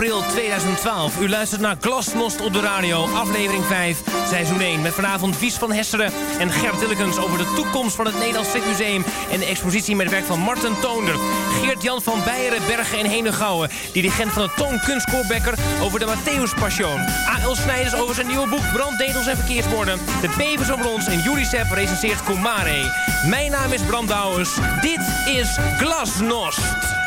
Vrijdag 2 april 2012. U luistert naar Glasnost op de radio, aflevering 5, seizoen 1. Met vanavond Wies van Hesseren en Gert Tillekens over de toekomst van het Nederlands Stripmuseum... en de expositie met het werk van Marten Toonder. Geert-Jan van Beieren, Bergen en Henegouwen. Dirigent van de Toon Kunstkoorbekker over de Matthäus Passion. A.L. Snijders over zijn nieuwe boek Branddetels en Verkeersborden. De Pevers over ons en Julicep recenseert Kumare. Mijn naam is Bram Douwens. Dit is Glasnost.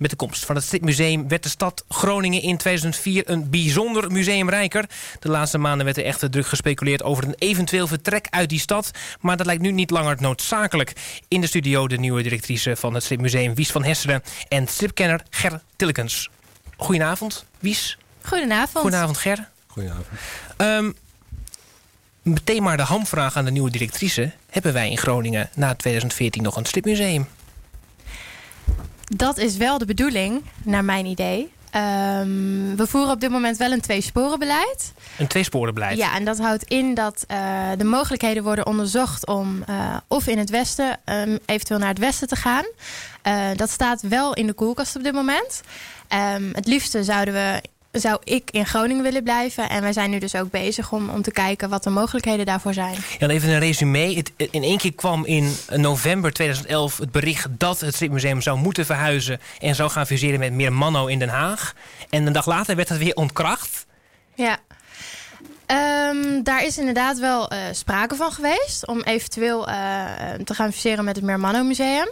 Met de komst van het Stripmuseum werd de stad Groningen in 2004 een bijzonder museumrijker. De laatste maanden werd er echter druk gespeculeerd over een eventueel vertrek uit die stad. Maar dat lijkt nu niet langer noodzakelijk. In de studio de nieuwe directrice van het Stripmuseum Wies van Hesseren en stripkenner Ger Tillekens. Goedenavond, Wies. Goedenavond. Goedenavond, Ger. Goedenavond. Um, meteen maar de hamvraag aan de nieuwe directrice. Hebben wij in Groningen na 2014 nog een stripmuseum? Dat is wel de bedoeling, naar mijn idee. Um, we voeren op dit moment wel een tweesporenbeleid. Een tweesporenbeleid? Ja, en dat houdt in dat uh, de mogelijkheden worden onderzocht om uh, of in het westen um, eventueel naar het westen te gaan. Uh, dat staat wel in de koelkast op dit moment. Um, het liefste zouden we zou ik in Groningen willen blijven. En wij zijn nu dus ook bezig om, om te kijken wat de mogelijkheden daarvoor zijn. Ja, even een resume. Het, in één keer kwam in november 2011 het bericht dat het Stripmuseum zou moeten verhuizen... en zou gaan fuseren met Meer Manno in Den Haag. En een dag later werd het weer ontkracht. Ja. Um, daar is inderdaad wel uh, sprake van geweest om eventueel uh, te gaan fuseren met het Meermanno Museum.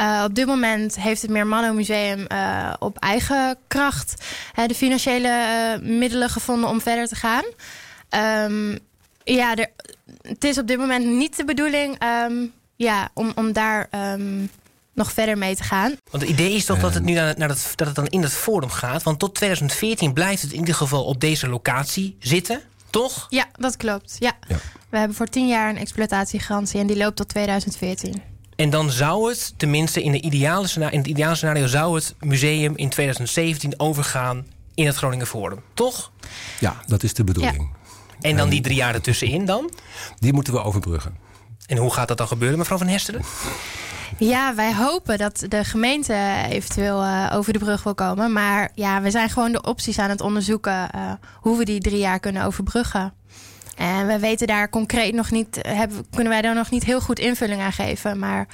Uh, op dit moment heeft het Meermanno Museum op eigen kracht de financiële middelen gevonden om verder te gaan. Um, ja, er, het is op dit moment niet de bedoeling um, ja, om, om daar nog verder mee te gaan. Want het idee is toch dat het nu naar, naar dat, dat het dan in het forum gaat. Want tot 2014 blijft het in ieder geval op deze locatie zitten. Toch? Ja, dat klopt. Ja. ja. We hebben voor 10 jaar een exploitatiegarantie en die loopt tot 2014. En dan zou het, tenminste in, de ideale scenario, in het ideale scenario... zou het museum in 2017 overgaan in het Groningen Forum. Toch? Ja, dat is de bedoeling. Ja. En dan die drie jaar ertussenin dan? Die moeten we overbruggen. En hoe gaat dat dan gebeuren, mevrouw Van Hesteren? Ja, wij hopen dat de gemeente eventueel uh, over de brug wil komen. Maar ja, we zijn gewoon de opties aan het onderzoeken uh, hoe we die drie jaar kunnen overbruggen. En we weten daar concreet nog niet, hebben, kunnen wij daar nog niet heel goed invulling aan geven. Maar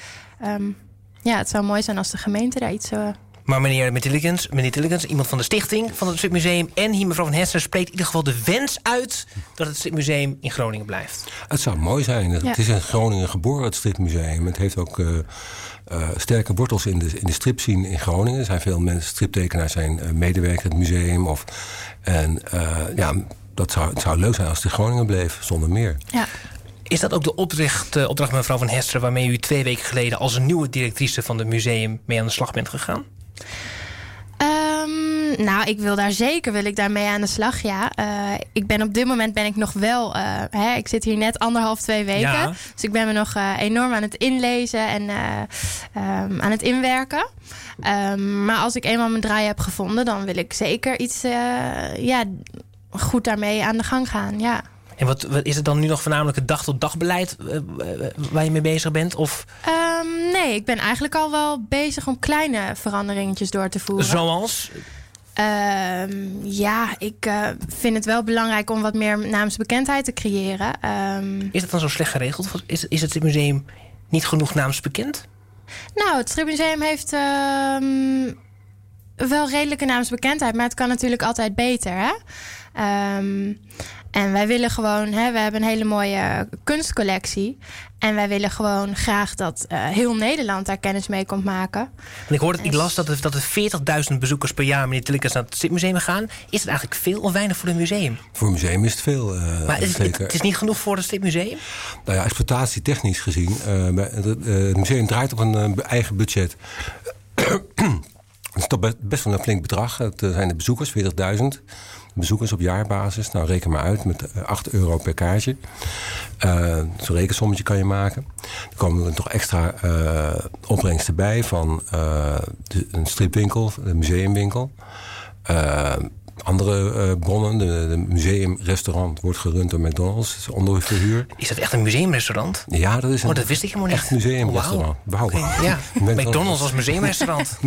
um, ja, het zou mooi zijn als de gemeente daar iets. Maar meneer Tillikens, meneer Tillikens, iemand van de stichting van het Stripmuseum... en hier mevrouw Van Hessen spreekt in ieder geval de wens uit... dat het Stripmuseum in Groningen blijft. Het zou mooi zijn. Ja. Het is in Groningen geboren, het Stripmuseum. Het heeft ook uh, uh, sterke wortels in de, in de stripscene in Groningen. Er zijn veel mensen, striptekenaars zijn uh, medewerker in het museum. Of, en ja, dat zou, het zou leuk zijn als het in Groningen bleef, zonder meer. Ja. Is dat ook de opdracht, opdracht mevrouw Van Hesteren... waarmee u twee weken geleden als een nieuwe directrice van het museum... mee aan de slag bent gegaan? Um, nou, ik wil daar zeker wil ik daarmee aan de slag, ja. Uh, ik ben op dit moment ben ik nog wel... Uh, hè, ik zit hier net anderhalf, twee weken. Ja. Dus ik ben me nog uh, enorm aan het inlezen en um, aan het inwerken. Um, maar als ik eenmaal mijn draai heb gevonden... dan wil ik zeker iets ja, goed daarmee aan de gang gaan, ja. En wat, wat, is het dan nu nog voornamelijk het dag-tot-dag-beleid uh, waar je mee bezig bent? Of? Um, nee, ik ben eigenlijk al wel bezig om kleine veranderingetjes door te voeren. Zoals? Um, ja, ik uh, vind het wel belangrijk om wat meer naamsbekendheid te creëren. Um, is dat dan zo slecht geregeld? Of is, is het museum niet genoeg naamsbekend? Nou, het Stripmuseum heeft wel redelijke naamsbekendheid, maar het kan natuurlijk altijd beter. Hè? Um, en wij willen gewoon, hè, we hebben een hele mooie kunstcollectie. En wij willen gewoon graag dat uh, heel Nederland daar kennis mee komt maken. En ik hoorde, ik las dat er, dat er 40.000 bezoekers per jaar meneer Tillikers naar het Stripmuseum gaan. Is het eigenlijk veel of weinig voor een museum? Voor een museum is het veel. Uh, maar is het, het, is niet genoeg voor het Stripmuseum? Nou ja, exploitatietechnisch gezien. Uh, het, het museum draait op een eigen budget. Het is toch best, best wel een flink bedrag. Het zijn de bezoekers, 40.000 bezoekers op jaarbasis. Nou, reken maar uit met 8 euro per kaartje. Uh, Zo'n rekensommetje kan je maken. Er komen er toch extra uh, opbrengsten bij van een stripwinkel, een museumwinkel. Andere uh, bronnen. De, museumrestaurant wordt gerund door McDonald's. Is onder verhuur. Is dat echt een museumrestaurant? Ja, dat is een oh, dat wist ik helemaal niet. echt museumrestaurant. Wow. Okay, ja, McDonald's als museumrestaurant.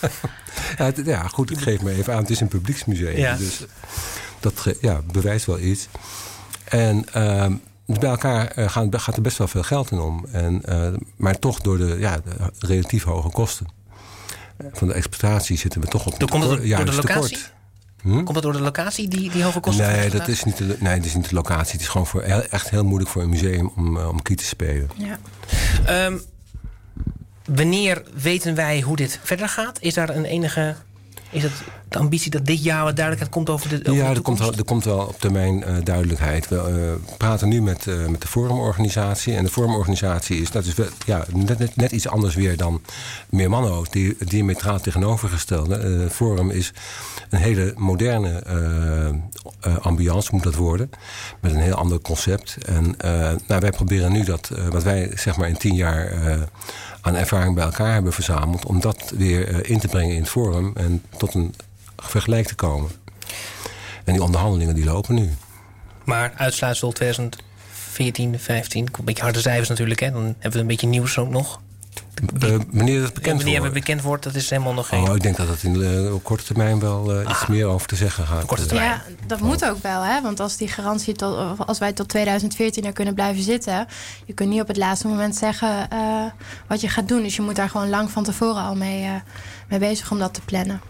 ja, ja, goed, ik geef me even aan. Het is een publieksmuseum. Ja. Dus dat ja, bewijst wel iets. En... Uh, dus bij elkaar uh, gaan, gaat er best wel veel geld in om. En, uh, maar toch door de, ja, de relatief hoge kosten van de exploitatie zitten we toch op een Komt het door de locatie? Hm? Komt dat door de locatie, die, die hoge kosten? Nee dat, is niet de, nee, dat is niet de locatie. Het is gewoon voor, echt heel moeilijk voor een museum om, uh, om kiet te spelen. Ja. Um, wanneer weten wij hoe dit verder gaat? Is daar een enige is het de ambitie dat dit jaar wat duidelijkheid komt over de over Ja, de er, komt wel, er komt wel op termijn uh, duidelijkheid. We uh, praten nu met, uh, met de forumorganisatie. En de forumorganisatie is, dat is ja, net, iets anders weer dan Meermanno. Die diametraal tegenovergestelde. Forum is een hele moderne ambiance, moet dat worden. Met een heel ander concept. En nou, wij proberen nu dat, wat wij zeg maar in tien jaar aan ervaring bij elkaar hebben verzameld... om dat weer in te brengen in het forum en tot een vergelijk te komen. En die onderhandelingen die lopen nu. Maar uitsluitsel 2014, 15, een beetje harde cijfers natuurlijk. Hè? Dan hebben we een beetje nieuws ook nog. Uh, wanneer het bekend wanneer wordt? bekend wordt, dat is helemaal nog geen... Oh, ik denk dat het in uh, op korte termijn wel uh, iets ah. meer over te zeggen gaat. Korte termijn. Ja, dat moet ook wel, hè? Want als die garantie tot, als wij tot 2014 er kunnen blijven zitten, je kunt niet op het laatste moment zeggen wat je gaat doen. Dus je moet daar gewoon lang van tevoren al mee, mee bezig om dat te plannen.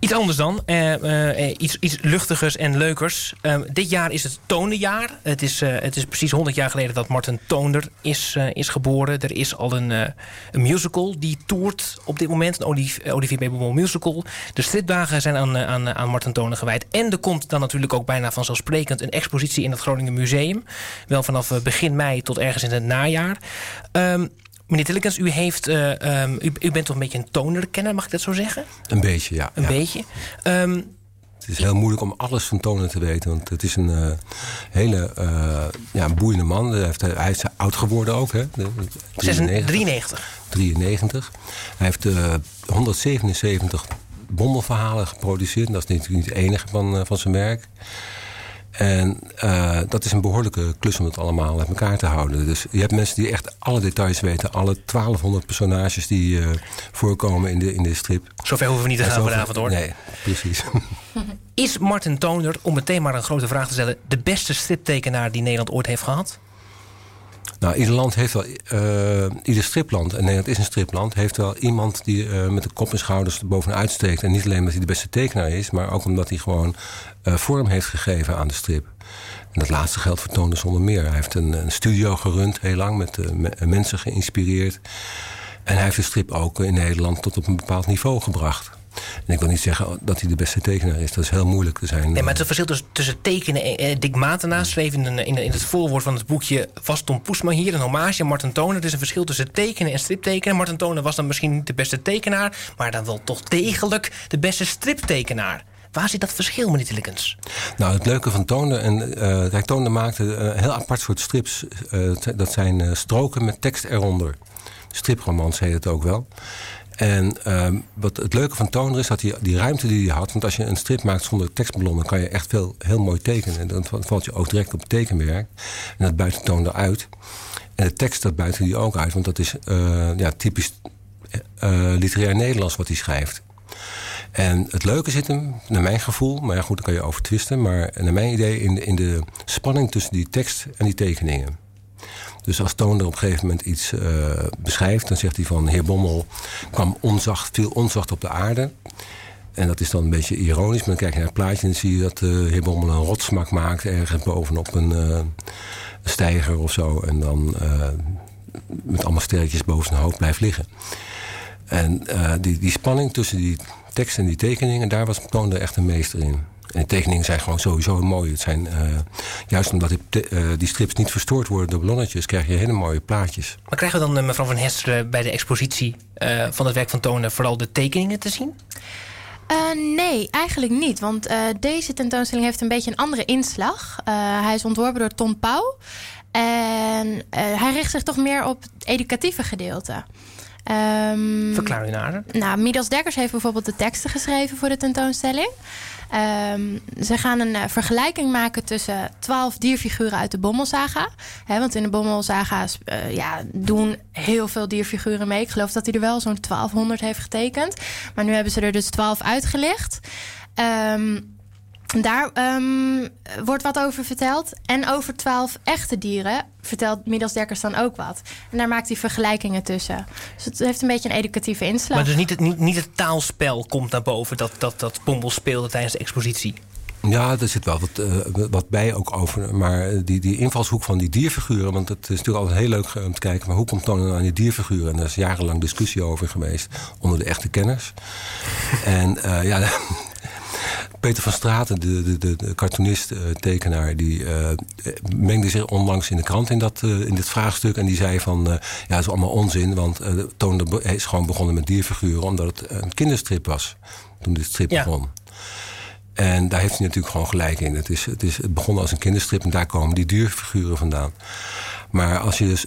Iets anders dan. Uh, iets, iets luchtigers en leukers. Uh, dit jaar is het Tonerjaar. Het is, het is precies 100 jaar geleden dat Martin Toner is, is geboren. Er is al een, een musical die toert op dit moment. Een Olivier, Olivier musical. De stripdagen zijn aan, aan, aan Martin Toner gewijd. En er komt dan natuurlijk ook bijna vanzelfsprekend... een expositie in het Groningen Museum. Wel vanaf begin mei tot ergens in het najaar. Um, Meneer Tillekens, u, heeft, uh, um, u, u, bent toch een beetje een tonerkenner, mag ik dat zo zeggen? Een beetje, ja. Een ja. beetje. Um, het is heel moeilijk om alles van toner te weten. Want het is een uh, hele uh, ja, boeiende man. Hij, heeft, hij is oud geworden ook. Hè? 93. 93. 93. Hij heeft 177 bommelverhalen geproduceerd. Dat is natuurlijk niet het enige van, van zijn werk. En uh, dat is een behoorlijke klus om het allemaal uit elkaar te houden. Dus je hebt mensen die echt alle details weten. Alle 1200 personages die uh, voorkomen in de, in de strip. Zover hoeven we niet te gaan vanavond hoor. Nee, precies. is Martin Toner, om meteen maar een grote vraag te stellen... de beste striptekenaar die Nederland ooit heeft gehad? Nou, ieder land heeft wel, uh, ieder stripland, en Nederland is een stripland, heeft wel iemand die uh, met de kop en schouders bovenuit steekt. En niet alleen omdat hij de beste tekenaar is, maar ook omdat hij gewoon uh, vorm heeft gegeven aan de strip. En dat laatste geldt voor zonder meer. Hij heeft een, een, studio gerund, heel lang, met me mensen geïnspireerd. En hij heeft de strip ook in Nederland tot op een bepaald niveau gebracht. En ik wil niet zeggen dat hij de beste tekenaar is. Dat is heel moeilijk te zijn. Nee, maar het verschil tussen, tussen tekenen en Dick Matena schreef in, in, in, het voorwoord van het boekje... was Tom Poesma hier een hommage aan Martin Toner. Er is een verschil tussen tekenen en striptekenen. Martin Toner was dan misschien niet de beste tekenaar... maar dan wel toch degelijk de beste striptekenaar. Waar zit dat verschil, meneer Tillikens? Nou, het leuke van Toner... en uh, Toner maakte een heel apart soort strips. Uh, dat zijn uh, stroken met tekst eronder. Stripromans heet het ook wel. En um, wat het leuke van Toner is dat hij die ruimte die hij had... want als je een strip maakt zonder tekstballonnen... kan je echt veel, heel mooi tekenen. En dan valt je ook direct op het tekenwerk. En dat buiten Toon eruit. En de tekst dat buiten die ook uit. Want dat is uh, ja, typisch uh, literair Nederlands wat hij schrijft. En het leuke zit hem, naar mijn gevoel... maar ja, goed, daar kan je over twisten... maar naar mijn idee in in de spanning tussen die tekst en die tekeningen. Dus als Toon er op een gegeven moment iets uh, beschrijft... dan zegt hij van, heer Bommel kwam onzacht, viel onzacht op de aarde... En dat is dan een beetje ironisch. Maar dan kijk je naar het plaatje en dan zie je dat de heer Bommel een rotsmak maakt... ergens bovenop een, uh, steiger of zo. En dan uh, met allemaal sterretjes boven zijn hoofd blijft liggen. En die, die spanning tussen die tekst en die tekeningen... daar was Toon er echt een meester in. En de tekeningen zijn gewoon sowieso mooi. Het zijn, uh, juist omdat die, uh, die, strips niet verstoord worden door ballonnetjes... krijg je hele mooie plaatjes. Maar krijgen we dan, uh, mevrouw Van Hesteren... bij de expositie van het werk van Tonen... vooral de tekeningen te zien? nee, eigenlijk niet. Want deze tentoonstelling heeft een beetje een andere inslag. hij is ontworpen door Tom Pauw. En hij richt zich toch meer op het educatieve gedeelte. Um, Verklaar je nader. Nou, Midas Dekkers heeft bijvoorbeeld de teksten geschreven voor de tentoonstelling. Ehm, ze gaan een vergelijking maken tussen twaalf dierfiguren uit de Bommelsaga. Hè, want in de Bommelsaga's ja, doen heel veel dierfiguren mee. Ik geloof dat hij er wel zo'n 1200 heeft getekend. Maar nu hebben ze er dus 12 uitgelicht. Um, daar um, wordt wat over verteld. En over twaalf echte dieren vertelt Middels Dekkers dan ook wat. En daar maakt hij vergelijkingen tussen. Dus het heeft een beetje een educatieve inslag. Maar dus niet het, niet, niet het taalspel komt naar boven... dat, dat, dat Pombel speelde tijdens de expositie? Ja, er zit wel wat, uh, wat bij ook over. Maar die, die invalshoek van die dierfiguren... want het is natuurlijk altijd heel leuk om te kijken... maar hoe komt dan aan die dierfiguren? En daar is jarenlang discussie over geweest onder de echte kenners. en uh, ja, Peter van Straten, de, de, de, de cartoonist, uh, tekenaar... die uh, mengde zich onlangs in de krant in, dat, uh, in dit vraagstuk. En die zei van, ja, dat is allemaal onzin. Want Toon is gewoon begonnen met dierfiguren... omdat het een kinderstrip was, toen dit strip ja. begon. En daar heeft hij natuurlijk gewoon gelijk in. Het, is, het, is, het begon als een kinderstrip en daar komen die dierfiguren vandaan. Maar als je dus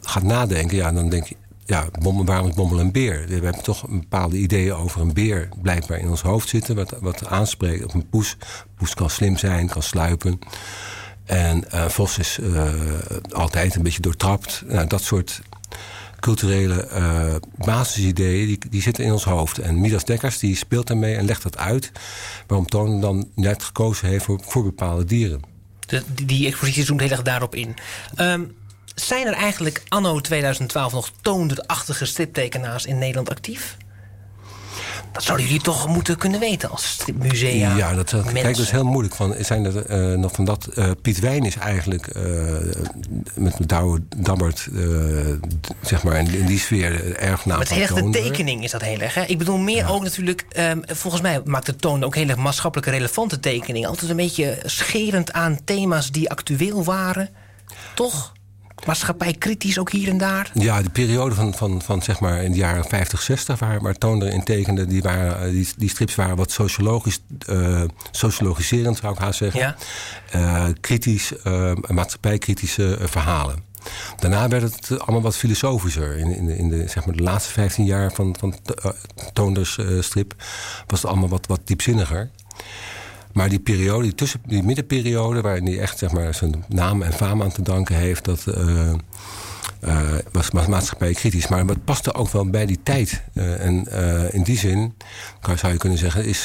gaat nadenken, ja, dan denk je ja, waarom Bommel een beer? We hebben toch een bepaalde ideeën over een beer blijkbaar in ons hoofd zitten. Wat, wat aanspreekt op een poes. Poes kan slim zijn, kan sluipen. En uh, Vos is uh, altijd een beetje doortrapt. Nou, dat soort culturele uh, basisideeën, die, die zitten in ons hoofd. En Midas Dekkers die speelt daarmee en legt dat uit... waarom Toon dan net gekozen heeft voor, voor bepaalde dieren. De, die expositie zoomt heel erg daarop in. Um, zijn er eigenlijk anno 2012 nog toonderachtige striptekenaars in Nederland actief? Dat zouden jullie toch moeten kunnen weten als stripmusea. Ja, dat, kijk, dat is heel moeilijk. Van, zijn er uh, nog van dat? Uh, Piet Wijn is eigenlijk uh, met Douwe Dabbert, zeg maar, in, in, die sfeer erg na. Met heel de tekening is dat heel erg. Hè? Ik bedoel, meer ja. ook natuurlijk. Um, volgens mij maakt de toon ook hele maatschappelijke relevante tekeningen. Altijd een beetje scherend aan thema's die actueel waren. Toch? Maatschappij kritisch ook hier en daar? Ja, de periode van, van, van zeg maar in de jaren 50, 60, waar, waar Toon erin tekende, die, waren, die, die strips waren wat sociologisch, uh, sociologiserend, zou ik haast zeggen. Ja. Uh, kritisch, uh, maatschappijkritische verhalen. Daarna werd het allemaal wat filosofischer. In, in, de, in de, zeg maar de laatste 15 jaar van, van Toonders strip was het allemaal wat, wat diepzinniger. Maar die periode, die, tussen, die middenperiode... waarin hij echt zeg maar, zijn naam en faam aan te danken heeft... dat uh, uh, was maatschappij kritisch. Maar het paste ook wel bij die tijd. Uh, en in die zin, zou je kunnen zeggen... is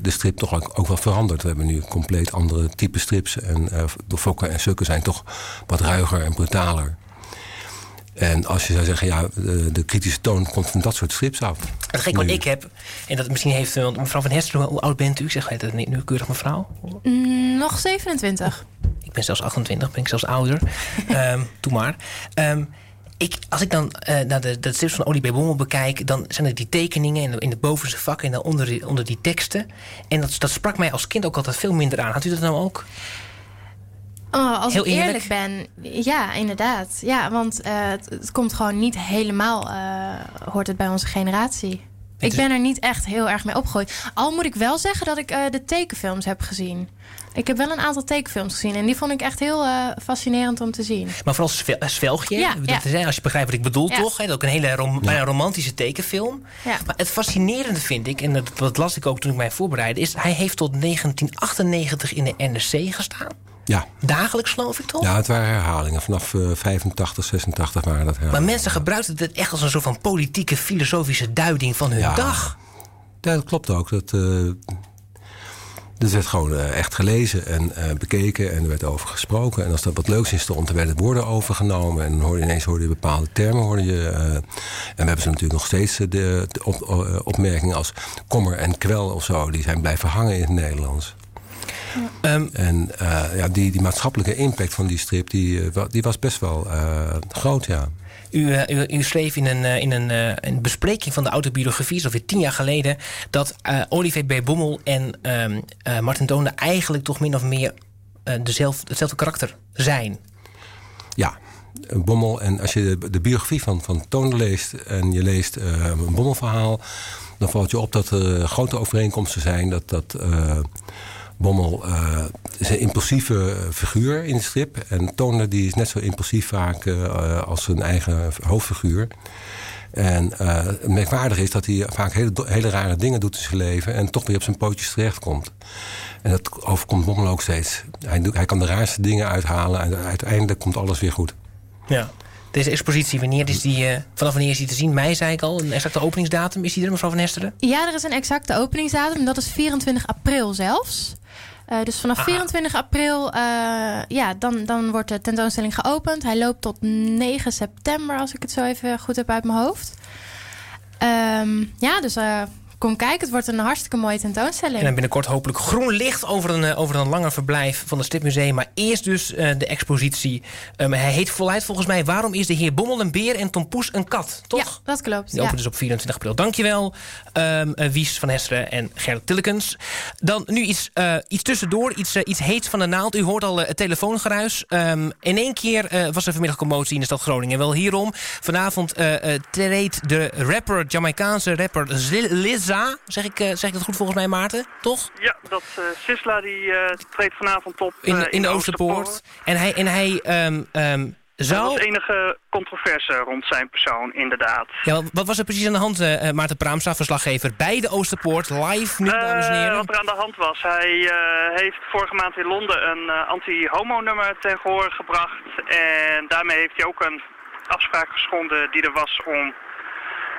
de strip toch ook, ook, wel veranderd. We hebben nu compleet andere type strips. En de fokken en sukken zijn toch wat ruiger en brutaler. En als je zou zeggen, ja, de, de, kritische toon komt van dat soort strips af. Het gek wat ik heb, en dat misschien heeft mevrouw van Hester, hoe oud bent u? Zeg je dat nu keurig mevrouw? Mm, nog 27. Ik ben zelfs 28, ben ik zelfs ouder. um, doe maar. Um, ik, als ik dan uh, naar de, de strips van Olie B. Bommel bekijk... dan zijn er die tekeningen in de, in de bovenste vakken... en dan onder, onder die teksten. En dat, dat sprak mij als kind ook altijd veel minder aan. Had u dat nou ook? Oh, als ik eerlijk ben, ja, inderdaad. Ja, want uh, het, het, komt gewoon niet helemaal, uh, hoort het bij onze generatie. Ik ben er niet echt heel erg mee opgegroeid. Al moet ik wel zeggen dat ik uh, de tekenfilms heb gezien. Ik heb wel een aantal tekenfilms gezien en die vond ik echt heel fascinerend om te zien. Maar vooral Svelgje, ja, dat ja. als je begrijpt wat ik bedoel, ja. toch? Hè? Ook een hele rom ja. romantische tekenfilm. Maar het fascinerende vind ik, en dat, dat las ik ook toen ik mij voorbereidde, is hij heeft tot 1998 in de NRC gestaan. Ja. Dagelijks geloof ik toch? Ja, het waren herhalingen. Vanaf uh, 85, 86 waren dat herhalingen. Maar mensen gebruikten het echt als een soort van politieke, filosofische duiding van hun ja. dag. Ja, dat klopt ook. Dat, uh, dat werd gewoon uh, echt gelezen en bekeken en er werd over gesproken. En als dat wat leuks in stond, dan werden woorden overgenomen. En hoorde je ineens hoorde je bepaalde termen. Hoorde je, en we hebben ze natuurlijk nog steeds de, de op, opmerkingen als kommer en kwel of zo. Die zijn blijven hangen in het Nederlands. Ja. Um, en uh, ja, die, die maatschappelijke impact van die strip, die, uh, die was best wel uh, groot, ja. U, u, u, schreef in een, in een, een bespreking van de autobiografie, zo'n tien jaar geleden, dat Olivier B. Bommel en um, Martin Doende eigenlijk toch min of meer dezelfde, hetzelfde karakter zijn. Ja, Bommel. En als je de, de biografie van, van Toon leest en je leest een Bommelverhaal, dan valt je op dat er grote overeenkomsten zijn. Dat, dat Bommel uh, is een impulsieve figuur in de strip. En Toner die is net zo impulsief vaak uh, als zijn eigen hoofdfiguur. En uh, het is dat hij vaak hele, hele rare dingen doet in zijn leven... en toch weer op zijn pootjes terechtkomt. En dat overkomt Bommel ook steeds. Hij, hij kan de raarste dingen uithalen en uiteindelijk komt alles weer goed. Ja. Deze expositie, wanneer is die, uh, vanaf wanneer is die te zien? Mei, zei ik al. Een exacte openingsdatum. Is die er, mevrouw Van Hesteren? Ja, er is een exacte openingsdatum. Dat is 24 april zelfs. Uh, dus vanaf Aha. 24 april, uh, ja, dan, dan wordt de tentoonstelling geopend. Hij loopt tot 9 september, als ik het zo even goed heb uit mijn hoofd. Um, ja, dus kom kijken. Het wordt een hartstikke mooie tentoonstelling. En dan binnenkort hopelijk groen licht over een, over een langer verblijf van het Stipmuseum. Maar eerst dus uh, de expositie. Um, hij heet voluit volgens mij Waarom is de heer Bommel een beer en Tom Poes een kat? Toch? Ja, dat klopt. Die opent dus op 24 april. Dankjewel, um, uh, Wies van Hesteren en Gerrit Tillekens. Dan nu iets, uh, iets tussendoor, iets, iets heets van de naald. U hoort al het telefoongeruis. Um, in één keer was er vanmiddag commotie in de stad Groningen. Wel hierom. Vanavond treedt de rapper, Jamaicaanse rapper Liz zeg ik, uh, zeg ik dat goed volgens mij, Maarten? Toch? Ja, dat uh, Sisla die uh, treedt vanavond op in, in, in de Oosterpoort. En hij, en hij um, um, zou... Er was enige controverse rond zijn persoon, inderdaad. Ja, wat was er precies aan de hand, uh, Maarten Praamstra, verslaggever... bij de Oosterpoort, live nu, dames en heren? Wat er aan de hand was, hij heeft vorige maand in Londen... een anti-homo-nummer ten gehoor gebracht. En daarmee heeft hij ook een afspraak geschonden die er was om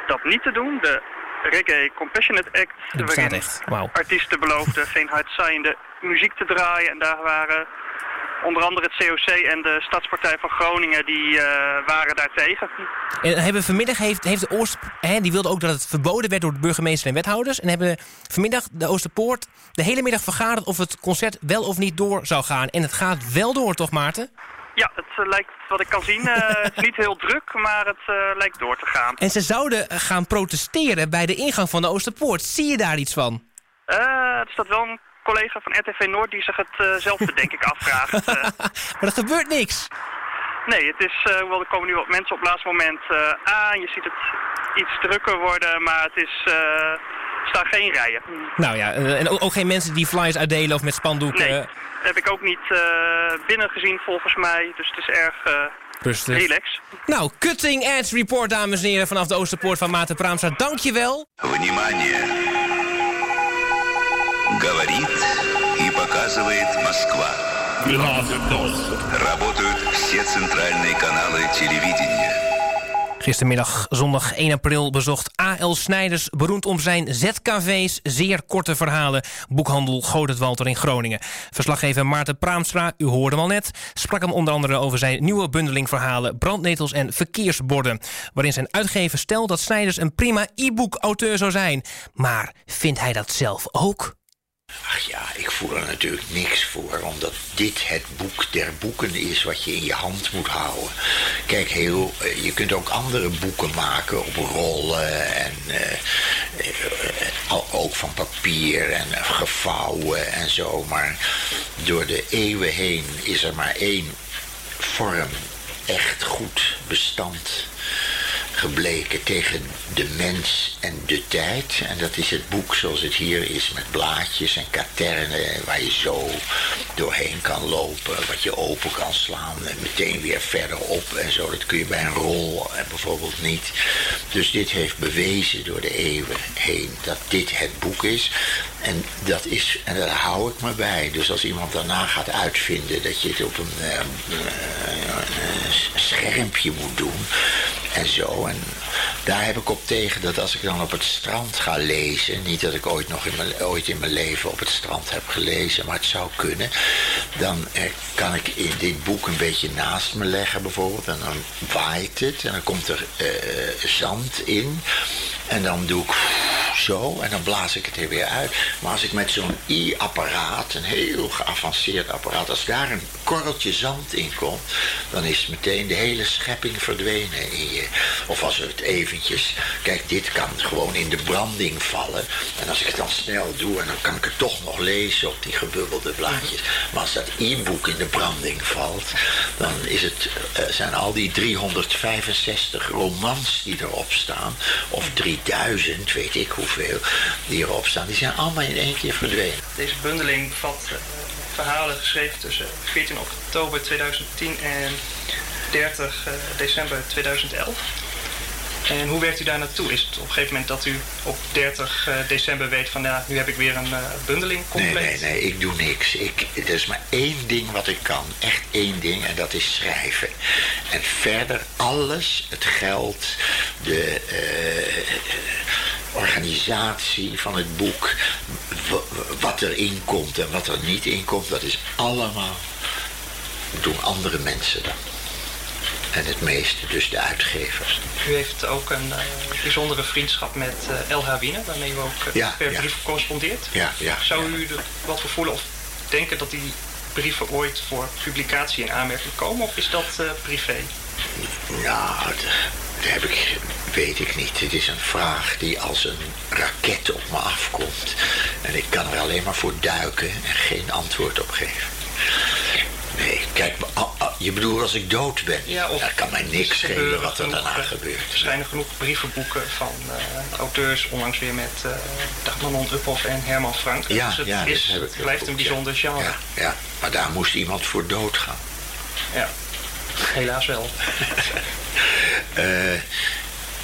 dat niet te doen. De Reggae Compassionate Act. waarin echt. Wow. artiesten beloofden geen hardzaaiende muziek te draaien. En daar waren onder andere het COC en de Stadspartij van Groningen, die uh, waren daartegen. En hebben vanmiddag heeft, heeft de Oost, hè, die wilde ook dat het verboden werd door de burgemeester en wethouders. En hebben vanmiddag de Oosterpoort de hele middag vergaderd of het concert wel of niet door zou gaan. En het gaat wel door, toch Maarten? Ja, het uh, lijkt wat ik kan zien. Uh, het is niet heel druk, maar het uh, lijkt door te gaan. En ze zouden gaan protesteren bij de ingang van de Oosterpoort. Zie je daar iets van? er staat wel een collega van RTV Noord die zich hetzelfde denk ik afvraagt. maar er gebeurt niks. Nee, het is, uh, wel, er komen nu wat mensen op het laatste moment uh, aan. Je ziet het iets drukker worden, maar het is, uh, er staan geen rijen. Nou ja, en ook geen mensen die flyers uitdelen of met spandoeken. Nee heb ik ook niet uh, binnen gezien volgens mij. Dus het is erg uh, Rustig. relax. Nou, Cutting Edge Report, dames en heren, vanaf de Oosterpoort van Maarten Praamstra. Dankjewel. Внимание! Говорит и показывает Москва. Работают все центральные каналы телевидения. Gistermiddag, zondag 1 april, bezocht A.L. Snijders... beroemd om zijn ZKV's, zeer korte verhalen... boekhandel Godert Walter in Groningen. Verslaggever Maarten Praamstra, u hoorde hem al net... sprak hem onder andere over zijn nieuwe bundeling verhalen... brandnetels en verkeersborden... waarin zijn uitgever stelt dat Snijders een prima e-book-auteur zou zijn. Maar vindt hij dat zelf ook? Ach ja, ik voel er natuurlijk niks voor, omdat dit het boek der boeken is wat je in je hand moet houden. Kijk, heel, eh, je kunt ook andere boeken maken op rollen en uh, ook van papier en gevouwen en zo. Maar door de eeuwen heen is er maar één vorm echt goed bestand gebleken tegen de mens en de tijd. En dat is het boek zoals het hier is met blaadjes en katernen waar je zo doorheen kan lopen. Wat je open kan slaan en meteen weer verder op en zo. Dat kun je bij een rol bijvoorbeeld niet. Dus dit heeft bewezen door de eeuwen heen dat dit het boek is. En dat is, en daar hou ik me bij. Dus als iemand daarna gaat uitvinden dat je het op een, uh, schermpje moet doen en zo. En daar heb ik op tegen dat als ik dan op het strand ga lezen, niet dat ik ooit nog in mijn, ooit in mijn leven op het strand heb gelezen, maar het zou kunnen, dan eh, kan ik in dit boek een beetje naast me leggen bijvoorbeeld en dan waait het en dan komt er uh, zand in en dan doe ik zo en dan blaas ik het er weer uit. Maar als ik met zo'n i-apparaat, een heel geavanceerd apparaat, als daar een korreltje zand in komt, dan is meteen de hele schepping verdwenen in je. Of als het eventjes, kijk, dit kan gewoon in de branding vallen. En als ik het dan snel doe, en dan kan ik het toch nog lezen op die gebubbelde blaadjes. Maar als dat e-book in de branding valt, dan is het, uh, zijn al die 365 romans die erop staan, of 3000, weet ik hoeveel, die erop staan, die zijn allemaal in één keer verdwenen. Deze bundeling bevat uh, verhalen geschreven tussen 14 oktober 2010 en 30 uh, december 2011. En hoe werkt u daar naartoe? Is het op een gegeven moment dat u op 30 eh, december weet van ja, nu heb ik weer een bundeling compleet? Nee, nee, nee, ik doe niks. Ik, er is maar één ding wat ik kan. Echt één ding en dat is schrijven. En verder alles, het geld, de organisatie van het boek, wat erin komt en wat er niet in komt, dat is allemaal doen andere mensen dan. En het meeste dus de uitgevers. U heeft ook een uh, bijzondere vriendschap met uh, LH Wiener, waarmee u ook uh, ja, per ja. brief correspondeert. Ja, ja, Zou u er wat voor voelen of denken dat die brieven ooit voor publicatie in aanmerking komen? Of is dat privé? Nou, dat heb ik, weet ik niet. Het is een vraag die als een raket op me afkomt. En ik kan er alleen maar voor duiken en geen antwoord op geven. Nee, kijk, je bedoelt als ik dood ben. Ja, of dat kan mij niks schelen wat er daarna er gebeurt. Er zijn genoeg brievenboeken van uh, auteurs, onlangs weer met uh, Dagmanon Uphoff en Herman Frank. Ja, dus het, ja, is, heb blijft een bijzonder genre. Ja, ja, maar daar moest iemand voor doodgaan. Ja, helaas wel. uh,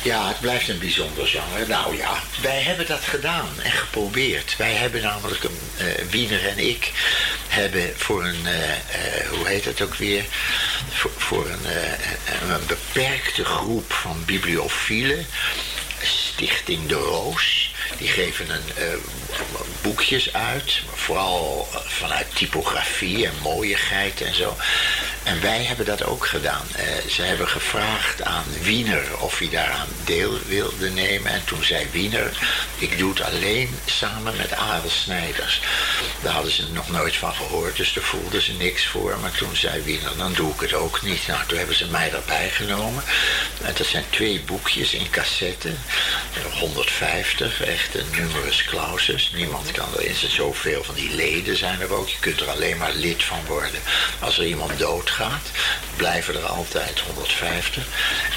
ja, het blijft een bijzonder genre. Nou ja, wij hebben dat gedaan en geprobeerd. Wij hebben namelijk, een, uh, Wiener en ik, hebben voor een, uh, uh, hoe heet het ook weer, voor, een, een, beperkte groep van bibliofielen, Stichting De Roos, die geven een, boekjes uit, vooral vanuit typografie en mooiigheid en zo. En wij hebben dat ook gedaan. Uh, ze hebben gevraagd aan Wiener of hij daaraan deel wilde nemen. En toen zei Wiener, ik doe het alleen samen met Adel Snijders. Daar hadden ze nog nooit van gehoord, dus daar voelden ze niks voor. Maar toen zei Wiener, dan doe ik het ook niet. Nou, toen hebben ze mij erbij genomen. En dat zijn twee boekjes in cassette. 150, echt een numerus clausus. Niemand kan er in zoveel van die leden zijn er ook. Je kunt er alleen maar lid van worden als er iemand doodgaat. Blijven er altijd 150.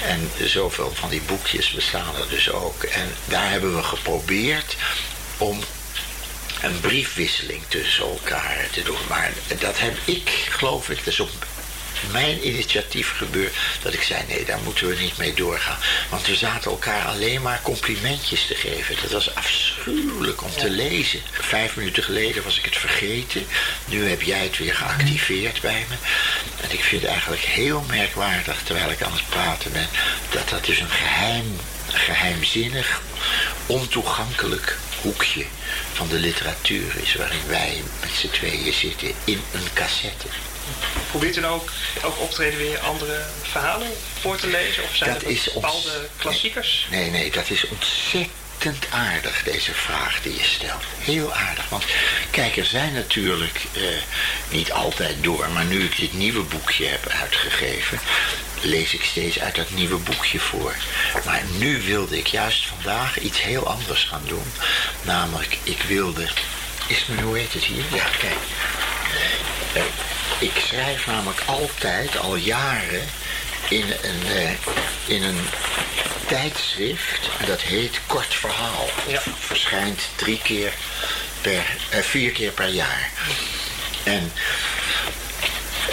En zoveel van die boekjes bestaan er dus ook. En daar hebben we geprobeerd om een briefwisseling tussen elkaar te doen. Maar dat heb ik, geloof ik, dus op mijn initiatief gebeurd dat ik zei nee, daar moeten we niet mee doorgaan. Want we zaten elkaar alleen maar complimentjes te geven. Dat was afschuwelijk om te lezen. Vijf minuten geleden was ik het vergeten. Nu heb jij het weer geactiveerd bij me. En ik vind het eigenlijk heel merkwaardig, terwijl ik aan het praten ben, dat dat dus een geheim, geheimzinnig, ontoegankelijk hoekje van de literatuur is waarin wij met z'n tweeën zitten in een cassette. Probeert u nou ook, ook optreden weer andere verhalen voor te lezen? Of zijn dat er bepaalde klassiekers? Nee, nee, dat is ontzettend aardig, deze vraag die je stelt. Heel aardig. Want kijk, er zijn natuurlijk eh, niet altijd door, maar nu ik dit nieuwe boekje heb uitgegeven, lees ik steeds uit dat nieuwe boekje voor. Maar nu wilde ik juist vandaag iets heel anders gaan doen. Namelijk, ik wilde. Is me, hoe heet het hier? Ja, kijk. Ik schrijf namelijk altijd, al jaren, in een, uh, in een tijdschrift. Dat heet Kort Verhaal. Ja. Verschijnt drie keer per, uh, vier keer per jaar. En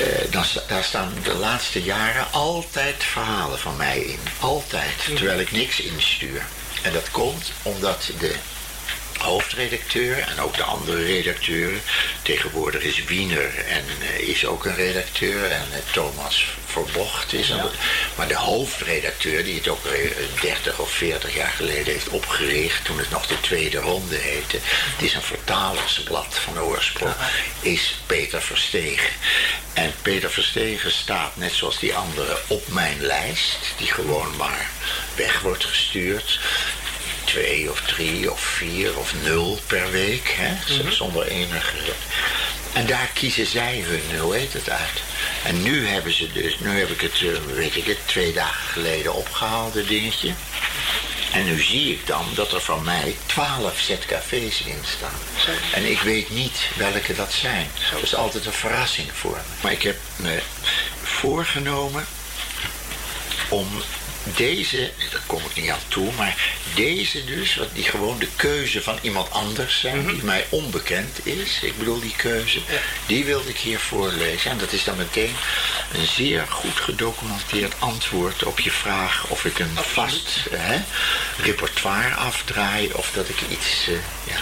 uh, dan, daar staan de laatste jaren altijd verhalen van mij in. Altijd. Terwijl ik niks instuur. En dat komt omdat de hoofdredacteur en ook de andere redacteuren. Tegenwoordig is Wiener en uh, is ook een redacteur en uh, Thomas Verbocht is een, Maar de hoofdredacteur, die het ook uh, 30 of 40 jaar geleden heeft opgericht, toen het nog de tweede ronde heette, het is een vertalersblad van oorsprong, is Peter Verstegen. En Peter Verstegen staat, net zoals die anderen, op mijn lijst, die gewoon maar weg wordt gestuurd twee of drie of vier of nul per week, hè? Mm -hmm. zonder enige. En daar kiezen zij hun, hoe heet het uit. En nu hebben ze dus, nu heb ik het, weet ik het, twee dagen geleden opgehaald, het dingetje. En nu zie ik dan dat er van mij twaalf ZKV's in staan. En ik weet niet welke dat zijn. Dat is altijd een verrassing voor me. Maar ik heb me voorgenomen om deze, daar kom ik niet aan toe, maar deze dus, wat die gewoon de keuze van iemand anders zijn, die mij onbekend is, ik bedoel die keuze, die wilde ik hier voorlezen. En dat is dan meteen een zeer goed gedocumenteerd antwoord op je vraag of ik een vast hè, repertoire afdraai of dat ik iets, eh, ja.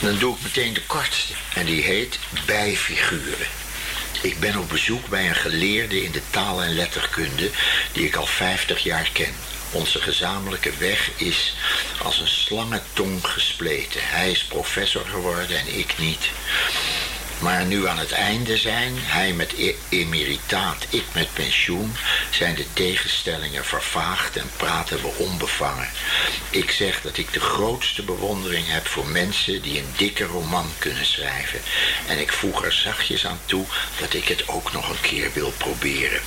Dan doe ik meteen de kortste en die heet bijfiguren. Ik ben op bezoek bij een geleerde in de taal- en letterkunde die ik al 50 jaar ken. Onze gezamenlijke weg is als een slangentong gespleten. Hij is professor geworden en ik niet. Maar nu aan het einde zijn, hij met e- emeritaat, ik met pensioen, zijn de tegenstellingen vervaagd en praten we onbevangen. Ik zeg dat ik de grootste bewondering heb voor mensen die een dikke roman kunnen schrijven. En ik voeg er zachtjes aan toe dat ik het ook nog een keer wil proberen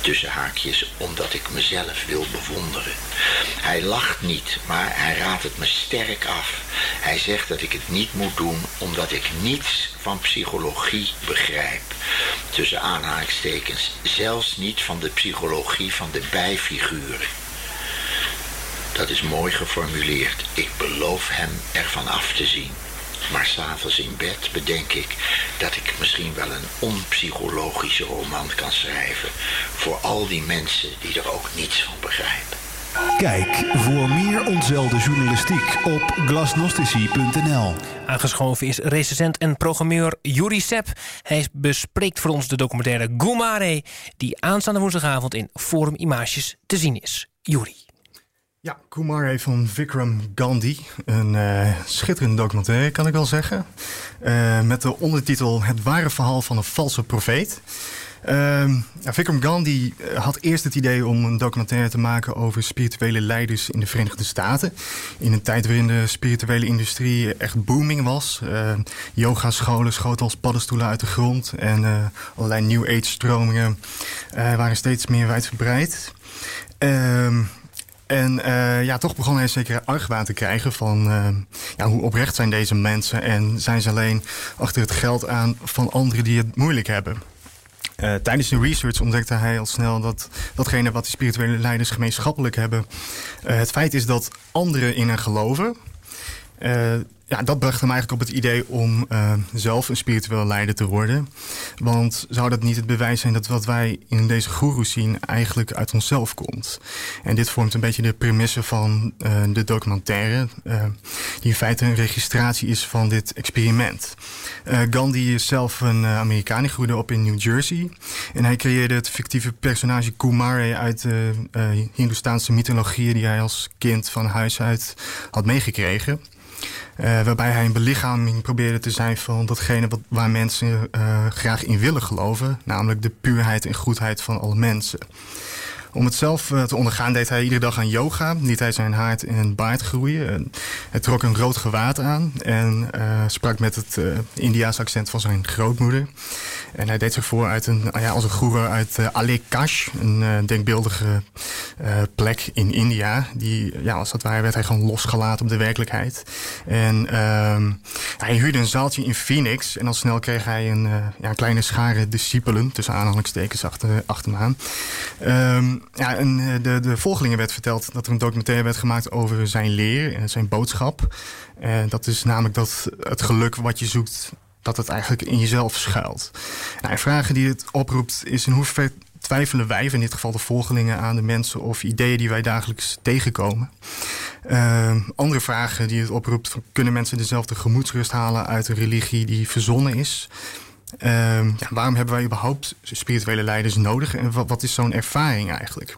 tussen haakjes omdat ik mezelf wil bewonderen. Hij lacht niet, maar hij raadt het me sterk af. Hij zegt dat ik het niet moet doen omdat ik niets van psychologie begrijp. Tussen aanhalingstekens, zelfs niet van de psychologie van de bijfiguren. Dat is mooi geformuleerd. Ik beloof hem ervan af te zien. Maar s'avonds in bed bedenk ik dat ik misschien wel een onpsychologische roman kan schrijven. Voor al die mensen die er ook niets van begrijpen. Kijk voor meer ontzelde journalistiek op glasnostici.nl. Aangeschoven is recensent en programmeur Juri Sepp. Hij bespreekt voor ons de documentaire Gumare... die aanstaande woensdagavond in Forum Images te zien is. Juri. Ja, Kumar van Vikram Gandhi. Een uh, schitterende documentaire, kan ik wel zeggen. Uh, met de ondertitel Het ware verhaal van een valse profeet. Ja, Vikram Gandhi had eerst het idee om een documentaire te maken over spirituele leiders in de Verenigde Staten. In een tijd waarin de spirituele industrie echt booming was. Uh, yogascholen schoten als paddenstoelen uit de grond. En allerlei New Age stromingen waren steeds meer wijdverbreid. Ehm, en uh, ja, toch begon hij zeker argwaan te krijgen van ja, hoe oprecht zijn deze mensen en zijn ze alleen achter het geld aan van anderen die het moeilijk hebben. Uh, tijdens de research ontdekte hij al snel dat datgene wat de spirituele leiders gemeenschappelijk hebben, het feit is dat anderen in hen geloven. Ja, dat bracht hem eigenlijk op het idee om uh, zelf een spiritueel leider te worden. Want zou dat niet het bewijs zijn dat wat wij in deze guru zien eigenlijk uit onszelf komt? En dit vormt een beetje de premisse van uh, de documentaire, uh, die in feite een registratie is van dit experiment. Gandhi is zelf een Amerikaan, die groeide op in New Jersey. En hij creëerde het fictieve personage Kumare uit de Hindoestaanse mythologieën die hij als kind van huis uit had meegekregen. Uh, waarbij hij een belichaming probeerde te zijn van datgene wat, waar mensen uh, graag in willen geloven. Namelijk de puurheid en goedheid van alle mensen. Om het zelf uh, te ondergaan deed hij iedere dag aan yoga. Liet hij zijn haard en baard groeien. En hij trok een rood gewaad aan. En sprak met het Indiaas accent van zijn grootmoeder. En hij deed zich voor uit een, ja, als een groer uit uh, Alekash, een uh, denkbeeldige uh, plek in India. Die, ja, als dat ware, werd hij gewoon losgelaten op de werkelijkheid. En hij huurde een zaaltje in Phoenix. En al snel kreeg hij een, ja, kleine schare discipelen, tussen aanhalingstekens achter, achter hem aan. Um, ja, en de, de volgelingen werd verteld dat er een documentaire werd gemaakt over zijn leer en zijn boodschap. En dat is namelijk dat het geluk wat je zoekt dat het eigenlijk in jezelf schuilt. Nou, vragen die het oproept is in hoeverre twijfelen wij, in dit geval de volgelingen, aan de mensen of ideeën die wij dagelijks tegenkomen. Uh, andere vragen die het oproept, kunnen mensen dezelfde gemoedsrust halen uit een religie die verzonnen is? Ja, waarom hebben wij überhaupt spirituele leiders nodig en wat, is zo'n ervaring eigenlijk?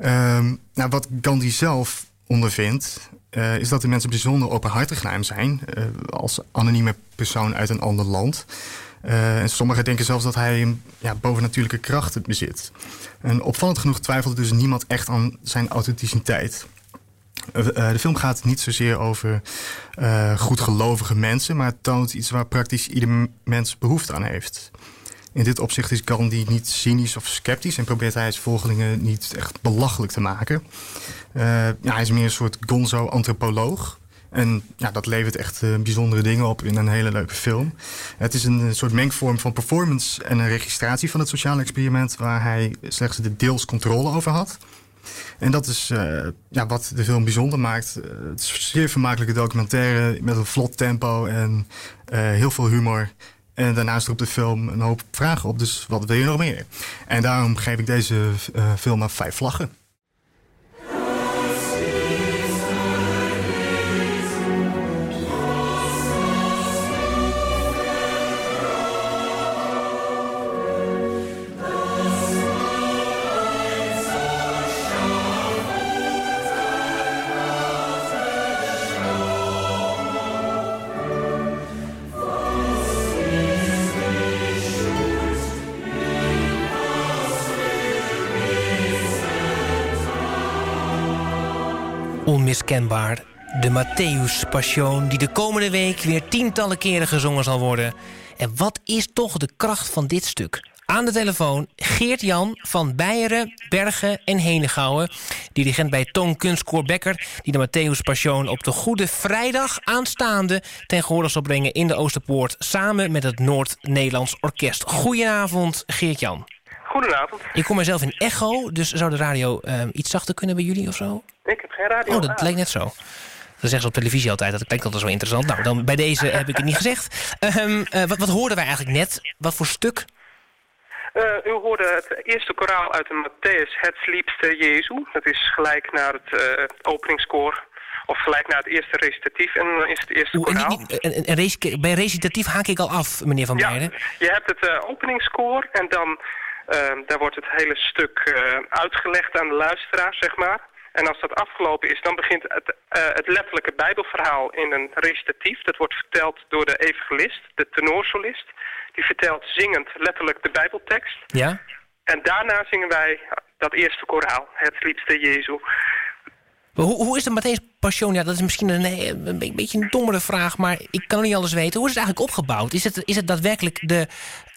Uh, nou, wat Gandhi zelf ondervindt, uh, is dat de mensen bijzonder openhartig naar hem zijn. Uh, als anonieme persoon uit een ander land. Uh, en sommigen denken zelfs dat hij ja, bovennatuurlijke krachten bezit. En opvallend genoeg twijfelde dus niemand echt aan zijn authenticiteit. De film gaat niet zozeer over goedgelovige mensen, maar het toont iets waar praktisch ieder mens behoefte aan heeft. In dit opzicht is Gandhi niet cynisch of sceptisch en probeert hij zijn volgelingen niet echt belachelijk te maken. Hij is meer een soort gonzo-antropoloog. En ja, dat levert echt bijzondere dingen op in een hele leuke film. Het is een soort mengvorm van performance en een registratie van het sociale experiment... waar hij slechts de deels controle over had. En dat is uh, ja, wat de film bijzonder maakt. het is een zeer vermakelijke documentaire met een vlot tempo en heel veel humor... En daarnaast roept de film een hoop vragen op. Dus wat wil je nog meer? En daarom geef ik deze film maar vijf vlaggen. Onmiskenbaar. De Matthäus Passion, die de komende week weer tientallen keren gezongen zal worden. En wat is toch de kracht van dit stuk? Aan de telefoon Geert-Jan van Beieren, Bergen en Henegouwen... dirigent bij Toon Kunstkoor Becker... die de Matthäus Passion op de Goede Vrijdag aanstaande... ten gehore zal brengen in de Oosterpoort... samen met het Noord-Nederlands Orkest. Goedenavond, Geert-Jan. Goedenavond. Ik kom mezelf in echo, dus zou de radio uh, iets zachter kunnen bij jullie of zo? Ik heb geen radio. Oh, dat lijkt net zo. Dat zeggen ze op televisie altijd. Dat klinkt altijd zo interessant. Nou, dan bij deze heb ik het niet gezegd. Um, uh, wat, wat hoorden wij eigenlijk net? Wat voor stuk? Uh, u hoorde het eerste koraal uit de Matthäus, Het Liefste Jezu. Dat is gelijk naar het uh, openingskoor. Of gelijk naar het eerste recitatief. En dan is het eerste Oeh, koraal. Bij recitatief haak ik al af, meneer Van Beijden. Ja, je hebt het openingskoor en dan... daar wordt het hele stuk uitgelegd aan de luisteraar, zeg maar. En als dat afgelopen is, dan begint het, uh, het letterlijke bijbelverhaal in een recitatief. Dat wordt verteld door de evangelist, de tenorsolist. Die vertelt zingend letterlijk de bijbeltekst. Ja. En daarna zingen wij dat eerste koraal, het liefste Jezus. Hoe, hoe is de Matthäus Passion? Ja, dat is misschien een, een, beetje een dommere vraag, maar ik kan niet alles weten. Hoe is het eigenlijk opgebouwd? Is het, is het daadwerkelijk de,